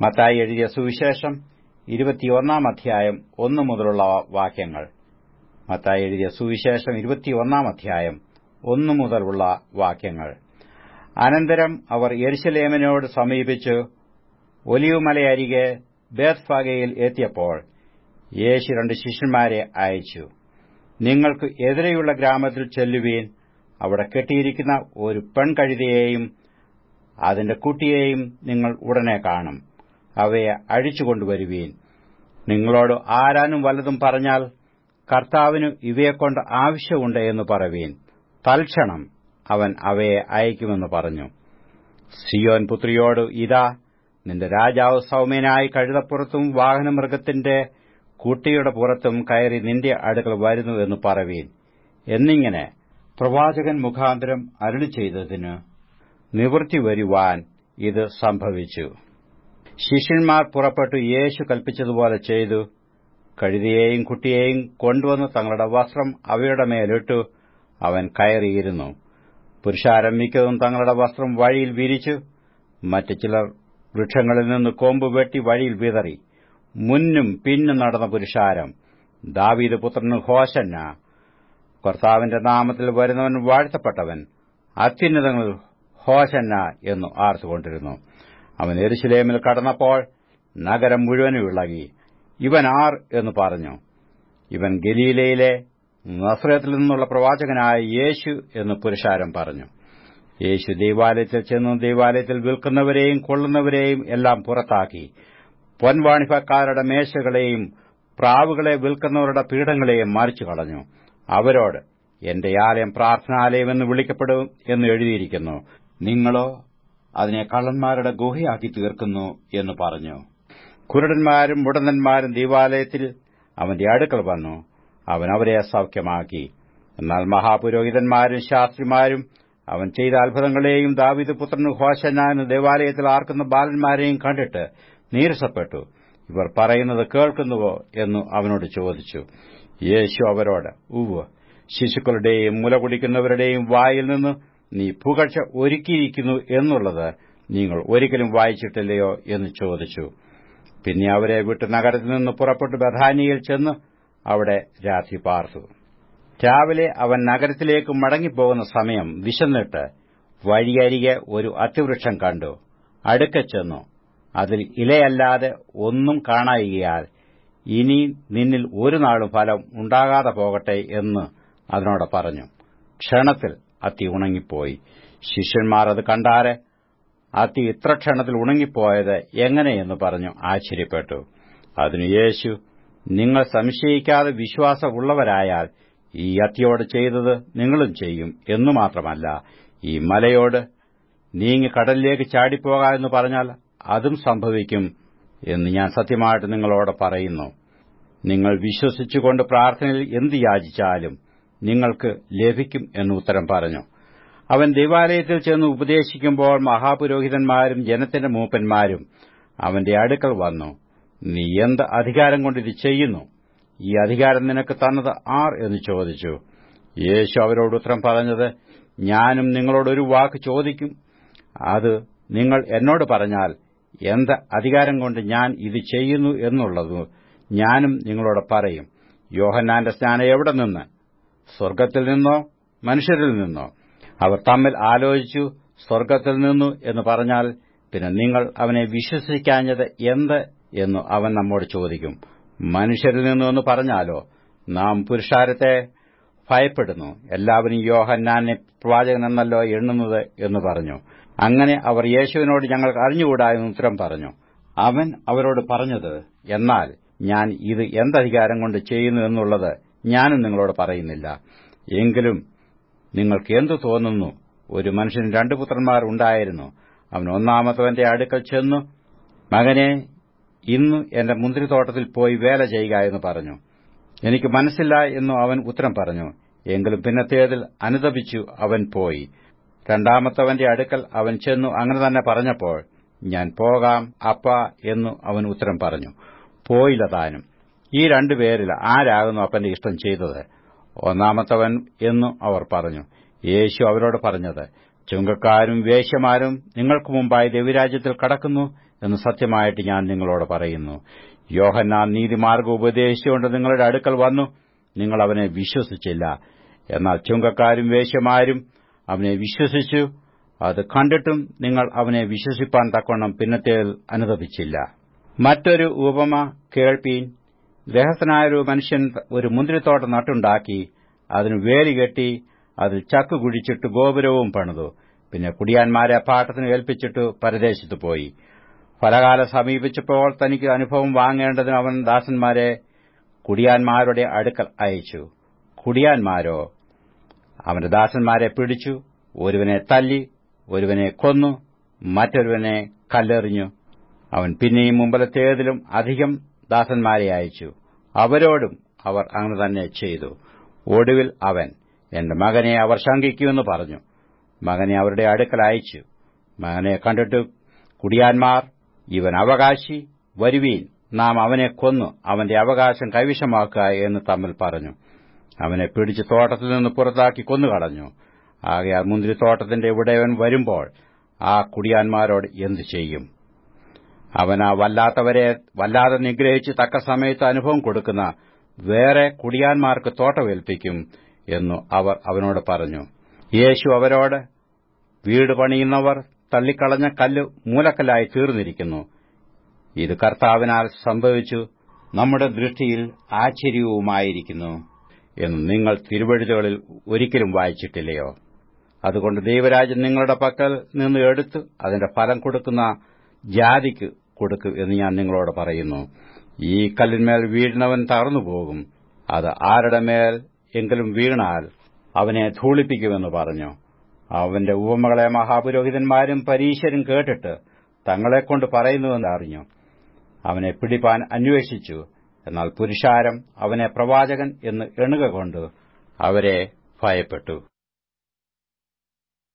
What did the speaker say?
മത്തായി എഴുതിയ സുവിശേഷം ഇരുപത്തിയൊന്നാം അധ്യായം ഒന്നു മുതലുള്ള വാക്യങ്ങൾ. മത്തായി എഴുതിയ സുവിശേഷം ഇരുപത്തിയൊന്നാം അധ്യായം ഒന്നു മുതലുള്ള വാക്യങ്ങൾ. അനന്തരം അവർ യെരുശലേമിനോട് സമീപിച്ച്. ഒലിവുമലയരികെ ബേത്ഫാഗയിൽ എത്തിയപ്പോൾ യേശു രണ്ട് ശിഷ്യന്മാരെ അയച്ചു. നിങ്ങൾക്ക് എതിരെയുള്ള ഗ്രാമത്തിൽ ചെല്ലുവീൻ. അവിടെ കെട്ടിയിരിക്കുന്ന ഒരു പെൺകഴുതയെയും അതിന്റെ കുട്ടിയെയും നിങ്ങൾ ഉടനെ കാണും. അവയെ അഴിച്ചുകൊണ്ടുവരുവീൻ. നിങ്ങളോട് ആരാനും വല്ലതും പറഞ്ഞാൽ കർത്താവിന് ഇവയെക്കൊണ്ട് ആവശ്യമുണ്ട് എന്ന് പറവീൻ. തൽക്ഷണം അവൻ അവയെ അയക്കുമെന്ന് പറഞ്ഞു. സിയോൻ പുത്രിയോട് ഇതാ നിന്റെ രാജാവ് സൗമ്യനായി കഴുതപ്പുറത്തും വാഹനമൃഗത്തിന്റെ കുട്ടിയുടെ പുറത്തും കയറി നിന്റെ അടുക്കൽ വരുന്നു എന്ന് പറവീൻ. എന്നിങ്ങനെ പ്രവാചകൻ മുഖാന്തരം അരുളി ചെയ്തതിന് നിവൃത്തി വരുവാൻ ഇത് സംഭവിച്ചു. ശിഷ്യന്മാർ പുറപ്പെട്ടു യേശു കൽപ്പിച്ചതുപോലെ ചെയ്തു. കഴുതിയെയും കുട്ടിയെയും കൊണ്ടുവന്ന് തങ്ങളുടെ വസ്ത്രം അവയുടെ മേലിട്ടു. അവൻ കയറിയിരുന്നു. പുരുഷാരം മിക്കതും തങ്ങളുടെ വസ്ത്രം വഴിയിൽ വിരിച്ചു. മറ്റു ചിലർ വൃക്ഷങ്ങളിൽ നിന്ന് കൊമ്പ് വെട്ടി വഴിയിൽ വിതറി. മുന്നും പിന്നും നടന്ന പുരുഷാരം ദാവീദ് പുത്രന് ഹോശന്ന. കർത്താവിന്റെ നാമത്തിൽ വരുന്നവൻ വാഴ്ത്തപ്പെട്ടവൻ അത്യുന്നതങ്ങളിൽ ഹോശന്ന എന്നു ആർത്തുകൊണ്ടിരുന്നു. അവൻ എരുശലേമിൽ കടന്നപ്പോൾ നഗരം മുഴുവനും ഇളകി. ഇവൻ ആർ എന്ന് പറഞ്ഞു. ഇവൻ ഗലീലയിലെ നസ്രത്തിൽ നിന്നുള്ള പ്രവാചകനായ യേശു എന്ന് പുരുഷാരം പറഞ്ഞു. യേശു ദൈവാലയത്തിൽ ചെന്ന് ദൈവാലയത്തിൽ വിൽക്കുന്നവരെയും കൊള്ളുന്നവരെയും എല്ലാം പുറത്താക്കി. പൊൻവാണിഭക്കാരുടെ മേശകളെയും പ്രാവുകളെ വിൽക്കുന്നവരുടെ പീഠങ്ങളെയും മറിച്ചു കളഞ്ഞു. അവരോട് എന്റെ ആലയം പ്രാർത്ഥനാലയമെന്ന് വിളിക്കപ്പെടും എന്ന് എഴുതിയിരിക്കുന്നു. നിങ്ങളോ അതിനെ കള്ളന്മാരുടെ ഗുഹയാക്കി തീർക്കുന്നു എന്ന് പറഞ്ഞു. കുരുടന്മാരും മുടന്തന്മാരും ദേവാലയത്തിൽ അവന്റെ അടുക്കൽ വന്നു. അവൻ അവരെ സൌഖ്യമാക്കി എന്നാൽ മഹാപുരോഹിതന്മാരും ശാസ്ത്രിമാരും അവൻ ചെയ്ത അത്ഭുതങ്ങളെയും ദാവിദ് പുത്രൻ ഹോശനാന് ദേവാലയത്തിൽ ആർക്കുന്ന ബാലന്മാരെയും കണ്ടിട്ട് നീരസപ്പെട്ടു. ഇവർ പറയുന്നത് കേൾക്കുന്നുവോ എന്നു അവനോട് ചോദിച്ചു. യേശു അവരോട് ഉവ് ശിശുക്കളുടെയും മുല കുടിക്കുന്നവരുടെയും വായിൽ നിന്ന് നീ പുകഴ്ച ഒരുക്കിയിരിക്കുന്നു എന്നുള്ളത് നിങ്ങൾ ഒരിക്കലും വായിച്ചിട്ടില്ലയോ എന്ന് ചോദിച്ചു. പിന്നെ അവരെ വിട്ട് നഗരത്തിൽ നിന്ന് പുറപ്പെട്ട് ബഥാനിയിൽ ചെന്ന് അവിടെ രാത്രി പാർത്തു. രാവിലെ അവൻ നഗരത്തിലേക്ക് മടങ്ങിപ്പോകുന്ന സമയം വിശന്നിട്ട് വഴിയരികെ ഒരു അത്തിവൃക്ഷം കണ്ടു. അടുക്ക ചെന്നു. അതിൽ ഇലയല്ലാതെ ഒന്നും കാണായികയാൽ ഇനി നിന്നിൽ ഒരു നാളും ഫലം ഉണ്ടാകാതെ പോകട്ടെ എന്ന് അതിനോട് പറഞ്ഞു. ക്ഷണത്തിൽ അത്തി ഉണങ്ങിപ്പോയി. ശിഷ്യന്മാർ അത് കണ്ടാരെ? അത്തി ഇത്ര ക്ഷണത്തിൽ ഉണങ്ങിപ്പോയത് എങ്ങനെയെന്ന് പറഞ്ഞു. ആശ്ചര്യപ്പെട്ടു. അതിനു യേശു നിങ്ങൾ സംശയിക്കാതെ വിശ്വാസമുള്ളവരായാൽ ഈ അത്തിയോട് ചെയ്തത് നിങ്ങളും ചെയ്യും എന്നു മാത്രമല്ല ഈ മലയോട് നീങ്ങി കടലിലേക്ക് ചാടിപ്പോക എന്ന് പറഞ്ഞാൽ അതും സംഭവിക്കും എന്ന് ഞാൻ സത്യമായിട്ട് നിങ്ങളോട് പറയുന്നു. നിങ്ങൾ വിശ്വസിച്ചുകൊണ്ട് പ്രാർത്ഥനയിൽ എന്ത് യാചിച്ചാലും നിങ്ങൾക്ക് ലഭിക്കും എന്ന് ഉത്തരം പറഞ്ഞു. അവൻ ദേവാലയത്തിൽ ചെന്ന് ഉപദേശിക്കുമ്പോൾ മഹാപുരോഹിതന്മാരും ജനത്തിന്റെ മൂപ്പന്മാരും അവന്റെ അടുക്കൽ വന്നു. നീ എന്ത് അധികാരം കൊണ്ട് ഇത് ചെയ്യുന്നു? ഈ അധികാരം നിനക്ക് തന്നത് ആർ? എന്ന് ചോദിച്ചു. യേശു അവരോട് ഉത്തരം പറഞ്ഞത് ഞാനും നിങ്ങളോടൊരു വാക്ക് ചോദിക്കും. അത് നിങ്ങൾ എന്നോട് പറഞ്ഞാൽ എന്ത് അധികാരം കൊണ്ട് ഞാൻ ഇത് ചെയ്യുന്നു എന്നുള്ളത് ഞാനും നിങ്ങളോട് പറയും. യോഹന്നാന്റെ സ്നാനം എവിടെ നിന്ന്? സ്വർഗത്തിൽ നിന്നോ മനുഷ്യരിൽ നിന്നോ അവർ തമ്മിൽ ആലോചിച്ചു സ്വർഗത്തിൽ നിന്നു എന്ന് പറഞ്ഞാൽ പിന്നെ നിങ്ങൾ അവനെ വിശ്വസിക്കാഞ്ഞത് എന്ത് എന്ന് അവൻ നമ്മോട് ചോദിക്കും. മനുഷ്യരിൽ നിന്നു എന്ന് പറഞ്ഞാലോ? നാം പുരുഷാരത്തെ ഭയപ്പെടുന്നു. എല്ലാവരും യോഹന്നാനെ പ്രവാചകനെന്നല്ലോ എണ്ണുന്നത് എന്ന് പറഞ്ഞു. അങ്ങനെ അവർ യേശുവിനോട് ഞങ്ങൾ അറിഞ്ഞുകൂടാ എന്ന് ഉത്തരം പറഞ്ഞു. അവൻ അവരോട് പറഞ്ഞത് എന്നാൽ ഞാൻ ഇത് എന്തധികാരം കൊണ്ട് ചെയ്യുന്നു എന്നുള്ളത് ഞാനും നിങ്ങളോട് പറയുന്നില്ല. എങ്കിലും നിങ്ങൾക്ക് എന്തു തോന്നുന്നു? ഒരു മനുഷ്യന് രണ്ടു പുത്രന്മാർ ഉണ്ടായിരുന്നു. അവൻ ഒന്നാമത്തവന്റെ അടുക്കൽ ചെന്നു മകനെ ഇന്ന് എന്റെ മുന്തിരിത്തോട്ടത്തിൽ പോയി വേല ചെയ്യുക എന്ന് പറഞ്ഞു. എനിക്ക് മനസ്സില്ല എന്നു അവൻ ഉത്തരം പറഞ്ഞു. എങ്കിലും പിന്നത്തേതിൽ അനുതപിച്ചു അവൻ പോയി. രണ്ടാമത്തവന്റെ അടുക്കൽ അവൻ ചെന്നു അങ്ങനെ തന്നെ പറഞ്ഞപ്പോൾ ഞാൻ പോകാം അപ്പ എന്നു അവൻ ഉത്തരം പറഞ്ഞു. പോയില്ല താനും. ഈ രണ്ടുപേരിൽ ആരാകുന്നു അപ്പന്റെ ഇഷ്ടം ചെയ്തത്? ഒന്നാമത്തവൻ എന്നു അവർ പറഞ്ഞു. യേശു അവരോട് പറഞ്ഞത് ചുങ്കക്കാരും വേശ്യമാരും നിങ്ങൾക്ക് മുമ്പായി ദൈവരാജ്യത്തിൽ കടക്കുന്നു എന്ന് സത്യമായിട്ട് ഞാൻ നിങ്ങളോട് പറയുന്നു. യോഹന്നാൻ നീതിമാർഗം ഉപദേശിച്ചുകൊണ്ട് നിങ്ങളുടെ അടുക്കൽ വന്നു. നിങ്ങൾ അവനെ വിശ്വസിച്ചില്ല. എന്നാൽ ചുങ്കക്കാരും വേശ്യമാരും അവനെ വിശ്വസിച്ചു. അത് കണ്ടിട്ടും നിങ്ങൾ അവനെ വിശ്വസിപ്പാൻ തക്കവണ്ണം പിന്നത്തേൽ അനുദപിച്ചില്ല മറ്റൊരു ഉപമ കേൾപ്പീൻ ഗ്രഹസ്ഥനായൊരു മനുഷ്യൻ ഒരു മുന്തിരിത്തോട്ടം നട്ടുണ്ടാക്കി അതിന് വേലി കെട്ടി അതിൽ ചക്ക് കുഴിച്ചിട്ട് ഗോപുരവും പണിതു. പിന്നെ കുടിയാന്മാരെ പാട്ടത്തിന് ഏൽപ്പിച്ചിട്ട് പരദേശത്ത് പോയി. ഫലകാലം സമീപിച്ചപ്പോൾ തനിക്ക് അനുഭവം വാങ്ങേണ്ടതിന് അവൻ ദാസന്മാരെ കുടിയാന്മാരുടെ അടുക്കൽ അയച്ചു. കുടിയാന്മാരോ? അവന്റെ ദാസന്മാരെ പിടിച്ചു ഒരുവനെ തല്ലി ഒരുവനെ കൊന്നു മറ്റൊരുവനെ കല്ലെറിഞ്ഞു. അവൻ പിന്നെയും മുമ്പലത്തേതിലും അധികം ദാസന്മാരെ അയച്ചു. അവരോടും അവർ അങ്ങനെ തന്നെ ചെയ്തു. ഒടുവിൽ അവൻ എന്റെ മകനെ അവർ ശങ്കിക്കുമെന്ന് പറഞ്ഞു. മകനെ അവരുടെ അടുക്കൽ അയച്ചു. മകനെ കണ്ടിട്ട് കുടിയാന്മാർ ഇവൻ അവകാശി വരുവീൻ നാം അവനെ കൊന്നു അവന്റെ അവകാശം കൈവശമാക്കുക എന്ന് തമ്മിൽ പറഞ്ഞു. അവനെ പിടിച്ച് തോട്ടത്തിൽ നിന്ന് പുറത്താക്കി കൊന്നുകളഞ്ഞു. ആകയാൽ മുന്തിരിത്തോട്ടത്തിന്റെ ഇവിടെ വരുമ്പോൾ ആ കുടിയാന്മാരോട് എന്തു ചെയ്യും? അവൻ ആ വല്ലാത്തവരെ വല്ലാതെ നിഗ്രഹിച്ച് തക്ക സമയത്ത് അനുഭവം കൊടുക്കുന്ന വേറെ കുടിയാന്മാർക്ക് തോട്ടമേൽപ്പിക്കും എന്നു അവർ അവനോട് പറഞ്ഞു. യേശു അവരോട് വീട് പണിയുന്നവർ തള്ളിക്കളഞ്ഞ കല്ല് മൂലക്കല്ലായി തീർന്നിരിക്കുന്നു. ഇത് കർത്താവിനാൽ സംഭവിച്ചു നമ്മുടെ ദൃഷ്ടിയിൽ ആശ്ചര്യവുമായിരിക്കുന്നു എന്ന് നിങ്ങൾ തിരുവഴുതുകളിൽ ഒരിക്കലും വായിച്ചിട്ടില്ലയോ? അതുകൊണ്ട് ദൈവരാജ്യം നിങ്ങളുടെ പക്കൽ നിന്ന് എടുത്ത് അതിന്റെ ഫലം കൊടുക്കുന്ന ജാതിക്ക് കൊടുക്കും എന്ന് ഞാൻ നിങ്ങളോട് പറയുന്നു. ഈ കല്ലിന്മേൽ വീഴുന്നവൻ തകർന്നുപോകും അത് ആരുടെ മേൽ എങ്കിലും വീണാൽ അവനെ ധൂളിപ്പിക്കുമെന്ന് പറഞ്ഞു. അവന്റെ ഉപമകളെ മഹാപുരോഹിതന്മാരും പരീശരും കേട്ടിട്ട് തങ്ങളെക്കൊണ്ട് പറയുന്നുവെന്ന് അറിഞ്ഞു. അവനെ പിടിപ്പാൻ അന്വേഷിച്ചു. എന്നാൽ പുരുഷാരം അവനെ പ്രവാചകൻ എന്ന് എണ്ണുക കൊണ്ട് അവരെ ഭയപ്പെട്ടു.